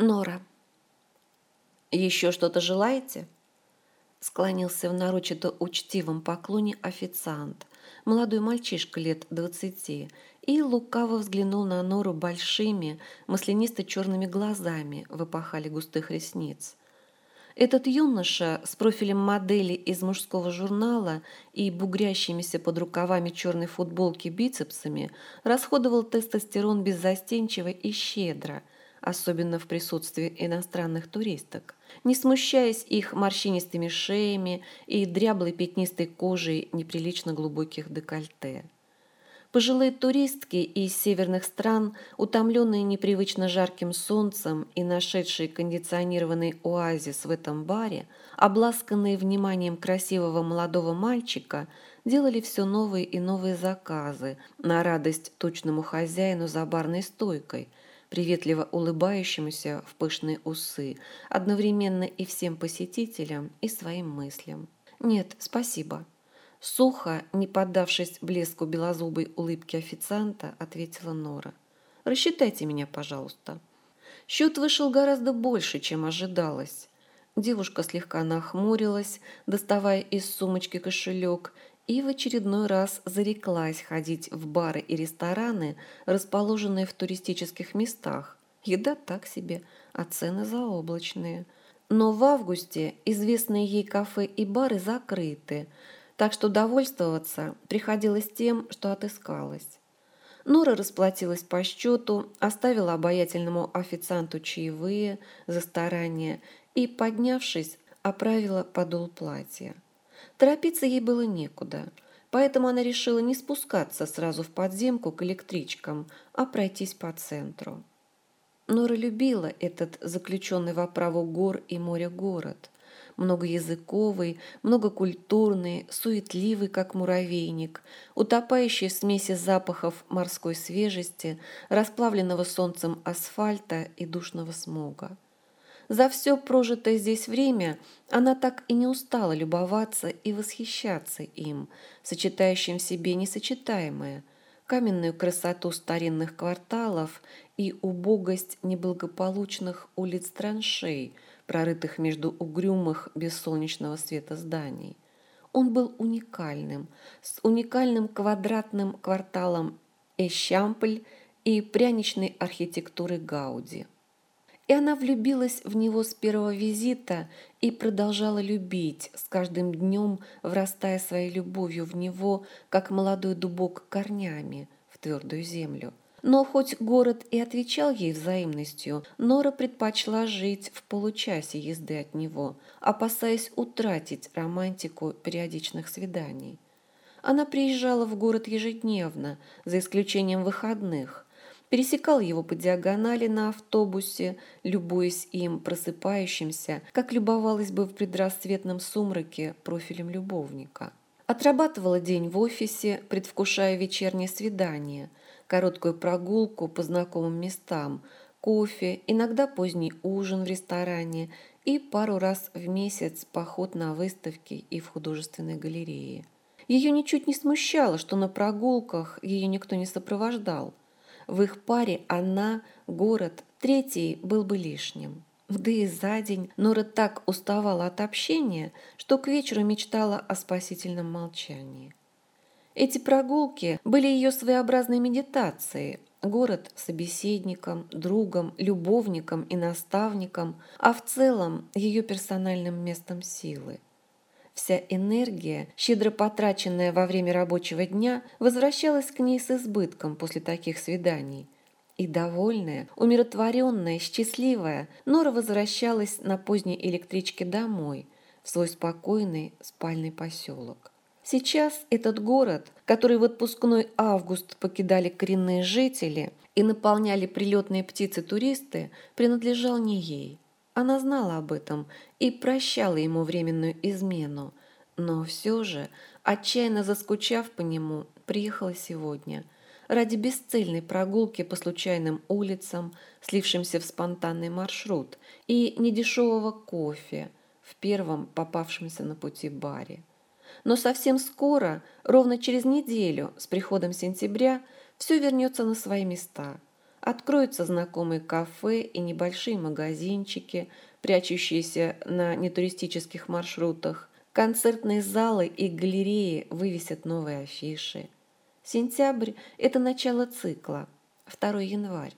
Нора. «Еще что-то желаете?» Склонился в нарочито учтивом поклоне официант, молодой мальчишка лет двадцати, и лукаво взглянул на Нору большими, маслянисто-черными глазами в эпохале густых ресниц. Этот юноша с профилем модели из мужского журнала и бугрящимися под рукавами черной футболки бицепсами расходовал тестостерон беззастенчиво и щедро – особенно в присутствии иностранных туристок, не смущаясь их морщинистыми шеями и дряблой пятнистой кожей неприлично глубоких декольте. Пожилые туристки из северных стран, утомленные непривычно жарким солнцем и нашедшие кондиционированный оазис в этом баре, обласканные вниманием красивого молодого мальчика, делали все новые и новые заказы на радость точному хозяину за барной стойкой – приветливо улыбающемуся в пышные усы, одновременно и всем посетителям, и своим мыслям. «Нет, спасибо». Сухо, не поддавшись блеску белозубой улыбки официанта, ответила Нора. «Рассчитайте меня, пожалуйста». Счет вышел гораздо больше, чем ожидалось. Девушка слегка нахмурилась, доставая из сумочки кошелек, и в очередной раз зареклась ходить в бары и рестораны, расположенные в туристических местах. Еда так себе, а цены заоблачные. Но в августе известные ей кафе и бары закрыты, так что довольствоваться приходилось тем, что отыскалось. Нора расплатилась по счету, оставила обаятельному официанту чаевые за старание и, поднявшись, оправила подол платья. Торопиться ей было некуда, поэтому она решила не спускаться сразу в подземку к электричкам, а пройтись по центру. Нора любила этот заключенный в оправу гор и моря город. Многоязыковый, многокультурный, суетливый, как муравейник, утопающий в смеси запахов морской свежести, расплавленного солнцем асфальта и душного смога. За все прожитое здесь время она так и не устала любоваться и восхищаться им, сочетающим в себе несочетаемое – каменную красоту старинных кварталов и убогость неблагополучных улиц траншей, прорытых между угрюмых без солнечного света зданий. Он был уникальным, с уникальным квадратным кварталом Эщампль и пряничной архитектурой Гауди и она влюбилась в него с первого визита и продолжала любить, с каждым днем врастая своей любовью в него, как молодой дубок корнями в твердую землю. Но хоть город и отвечал ей взаимностью, Нора предпочла жить в получасе езды от него, опасаясь утратить романтику периодичных свиданий. Она приезжала в город ежедневно, за исключением выходных – пересекал его по диагонали на автобусе, любуясь им просыпающимся, как любовалась бы в предрассветном сумраке профилем любовника. Отрабатывала день в офисе, предвкушая вечернее свидание, короткую прогулку по знакомым местам, кофе, иногда поздний ужин в ресторане и пару раз в месяц поход на выставки и в художественной галерее. Ее ничуть не смущало, что на прогулках ее никто не сопровождал. В их паре она, город, третий был бы лишним. Да и за день Нора так уставала от общения, что к вечеру мечтала о спасительном молчании. Эти прогулки были ее своеобразной медитацией, город собеседником, другом, любовником и наставником, а в целом ее персональным местом силы. Вся энергия, щедро потраченная во время рабочего дня, возвращалась к ней с избытком после таких свиданий. И довольная, умиротворенная, счастливая, Нора возвращалась на поздней электричке домой, в свой спокойный спальный поселок. Сейчас этот город, который в отпускной август покидали коренные жители и наполняли прилетные птицы-туристы, принадлежал не ей – она знала об этом и прощала ему временную измену, но все же, отчаянно заскучав по нему, приехала сегодня ради бесцельной прогулки по случайным улицам, слившимся в спонтанный маршрут, и недешевого кофе в первом попавшемся на пути баре. Но совсем скоро, ровно через неделю, с приходом сентября, все вернется на свои места – Откроются знакомые кафе и небольшие магазинчики, прячущиеся на нетуристических маршрутах. Концертные залы и галереи вывесят новые афиши. Сентябрь – это начало цикла, 2 январь.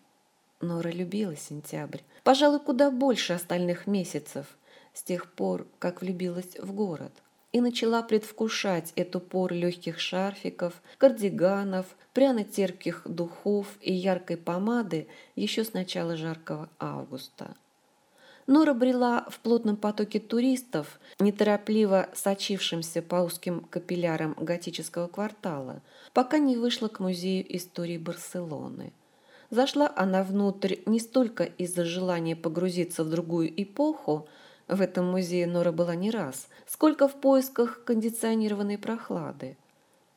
Нора любила сентябрь, пожалуй, куда больше остальных месяцев, с тех пор, как влюбилась в город и начала предвкушать эту пору легких шарфиков, кардиганов, пряно-терпких духов и яркой помады еще с начала жаркого августа. Нора брела в плотном потоке туристов, неторопливо сочившимся по узким капиллярам готического квартала, пока не вышла к музею истории Барселоны. Зашла она внутрь не столько из-за желания погрузиться в другую эпоху, в этом музее Нора была не раз, сколько в поисках кондиционированной прохлады.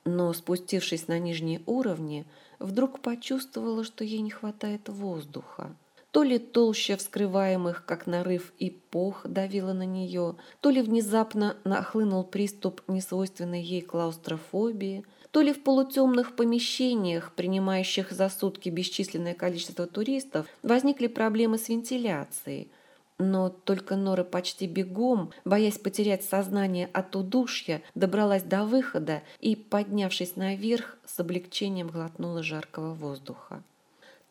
Но, спустившись на нижние уровни, вдруг почувствовала, что ей не хватает воздуха. То ли толща вскрываемых, как нарыв, эпох давила на нее, то ли внезапно нахлынул приступ несвойственной ей клаустрофобии, то ли в полутемных помещениях, принимающих за сутки бесчисленное количество туристов, возникли проблемы с вентиляцией – но только Нора почти бегом, боясь потерять сознание от удушья, добралась до выхода и, поднявшись наверх, с облегчением глотнула жаркого воздуха.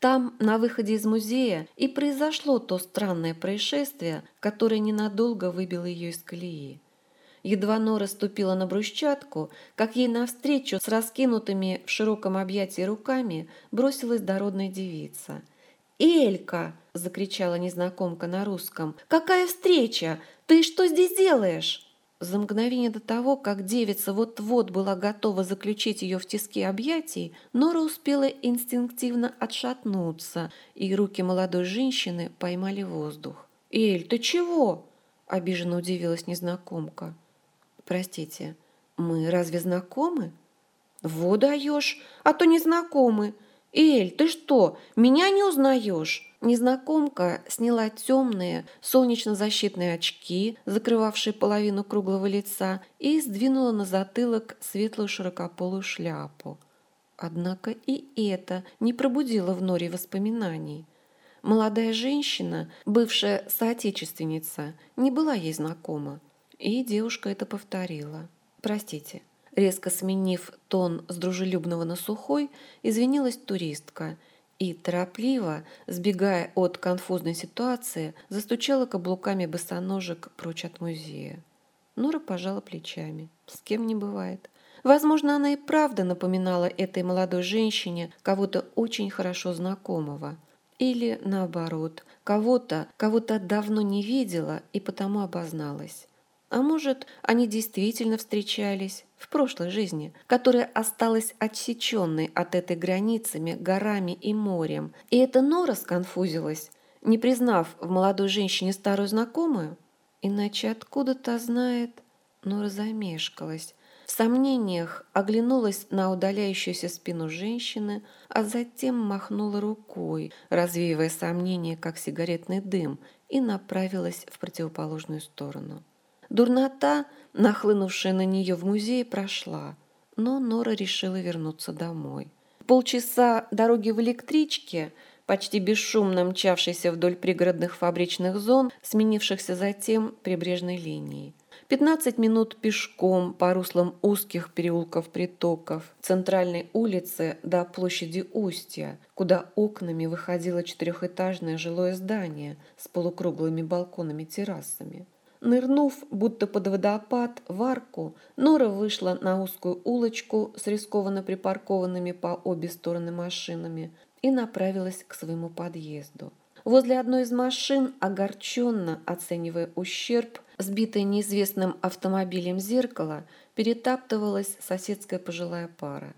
Там, на выходе из музея, и произошло то странное происшествие, которое ненадолго выбило ее из колеи. Едва Нора ступила на брусчатку, как ей навстречу с раскинутыми в широком объятии руками бросилась дородная девица – «Элька!» – закричала незнакомка на русском. «Какая встреча? Ты что здесь делаешь?» За мгновение до того, как девица вот-вот была готова заключить ее в тиски объятий, Нора успела инстинктивно отшатнуться, и руки молодой женщины поймали воздух. «Эль, ты чего?» – обиженно удивилась незнакомка. «Простите, мы разве знакомы?» «Во даешь, а то не знакомы. «Эль, ты что, меня не узнаешь?» Незнакомка сняла темные солнечно-защитные очки, закрывавшие половину круглого лица, и сдвинула на затылок светлую широкополую шляпу. Однако и это не пробудило в Норе воспоминаний. Молодая женщина, бывшая соотечественница, не была ей знакома, и девушка это повторила. «Простите, Резко сменив тон с дружелюбного на сухой, извинилась туристка и, торопливо, сбегая от конфузной ситуации, застучала каблуками босоножек прочь от музея. Нора пожала плечами. С кем не бывает. Возможно, она и правда напоминала этой молодой женщине кого-то очень хорошо знакомого. Или, наоборот, кого-то, кого-то давно не видела и потому обозналась. А может, они действительно встречались в прошлой жизни, которая осталась отсеченной от этой границами, горами и морем. И эта Нора сконфузилась, не признав в молодой женщине старую знакомую? Иначе откуда-то знает... Нора замешкалась. В сомнениях оглянулась на удаляющуюся спину женщины, а затем махнула рукой, развеивая сомнения, как сигаретный дым, и направилась в противоположную сторону. Дурнота, нахлынувшая на нее в музее, прошла, но Нора решила вернуться домой. Полчаса дороги в электричке, почти бесшумно мчавшейся вдоль пригородных фабричных зон, сменившихся затем прибрежной линией. 15 минут пешком по руслам узких переулков-притоков центральной улицы до площади Устья, куда окнами выходило четырехэтажное жилое здание с полукруглыми балконами-террасами. Нырнув, будто под водопад, в арку, Нора вышла на узкую улочку с рискованно припаркованными по обе стороны машинами и направилась к своему подъезду. Возле одной из машин, огорченно оценивая ущерб, сбитое неизвестным автомобилем зеркало, перетаптывалась соседская пожилая пара.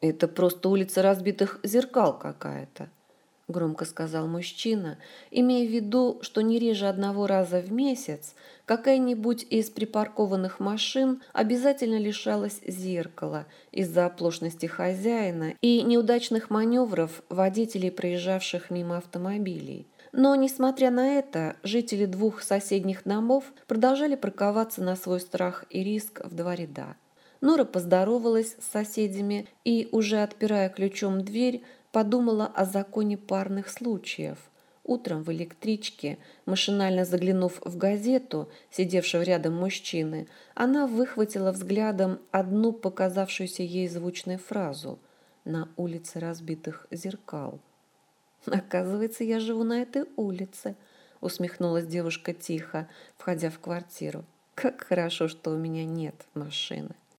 «Это просто улица разбитых зеркал какая-то», – громко сказал мужчина, имея в виду, что не реже одного раза в месяц какая-нибудь из припаркованных машин обязательно лишалась зеркала из-за оплошности хозяина и неудачных маневров водителей, проезжавших мимо автомобилей. Но, несмотря на это, жители двух соседних домов продолжали парковаться на свой страх и риск в два ряда. Нора поздоровалась с соседями и, уже отпирая ключом дверь, подумала о законе парных случаев. Утром в электричке, машинально заглянув в газету, сидевшего рядом мужчины, она выхватила взглядом одну показавшуюся ей звучную фразу «На улице разбитых зеркал». «Оказывается, я живу на этой улице», — усмехнулась девушка тихо, входя в квартиру. «Как хорошо, что у меня нет машины».